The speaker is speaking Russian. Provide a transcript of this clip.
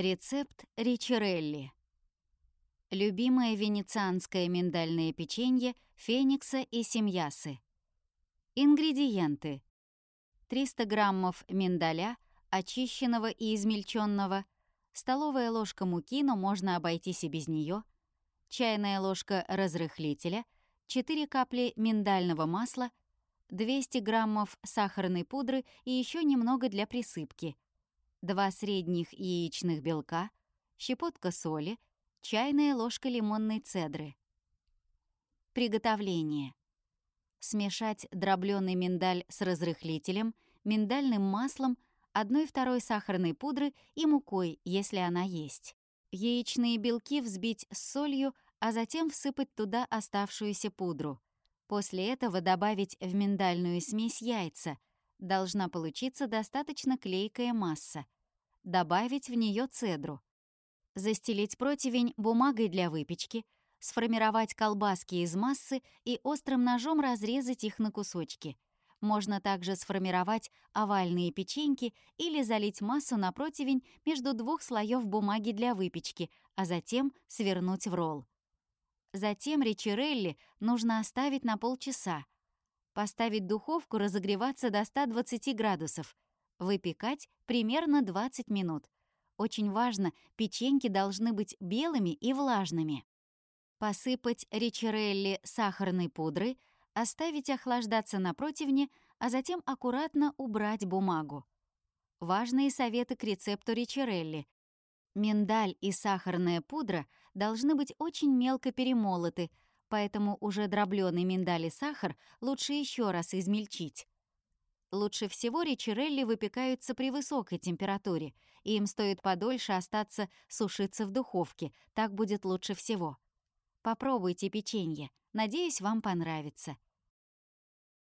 Рецепт ричерелли. Любимое венецианское миндальное печенье Феникса и Семьясы. Ингредиенты. 300 граммов миндаля, очищенного и измельченного, столовая ложка муки, но можно обойтись и без нее, чайная ложка разрыхлителя, 4 капли миндального масла, 200 граммов сахарной пудры и еще немного для присыпки, 2 средних яичных белка, щепотка соли, чайная ложка лимонной цедры. Приготовление. Смешать дроблёный миндаль с разрыхлителем, миндальным маслом, 1-2 сахарной пудры и мукой, если она есть. Яичные белки взбить с солью, а затем всыпать туда оставшуюся пудру. После этого добавить в миндальную смесь яйца. Должна получиться достаточно клейкая масса. Добавить в нее цедру. Застелить противень бумагой для выпечки, сформировать колбаски из массы и острым ножом разрезать их на кусочки. Можно также сформировать овальные печеньки или залить массу на противень между двух слоев бумаги для выпечки, а затем свернуть в ролл. Затем ричерелли нужно оставить на полчаса. Поставить духовку разогреваться до 120 градусов. Выпекать примерно 20 минут. Очень важно, печеньки должны быть белыми и влажными. Посыпать ричерелли сахарной пудрой, оставить охлаждаться на противне, а затем аккуратно убрать бумагу. Важные советы к рецепту ричерелли. Миндаль и сахарная пудра должны быть очень мелко перемолоты, поэтому уже дроблёный миндаль и сахар лучше еще раз измельчить. Лучше всего ричерелли выпекаются при высокой температуре, и им стоит подольше остаться сушиться в духовке, так будет лучше всего. Попробуйте печенье, надеюсь, вам понравится.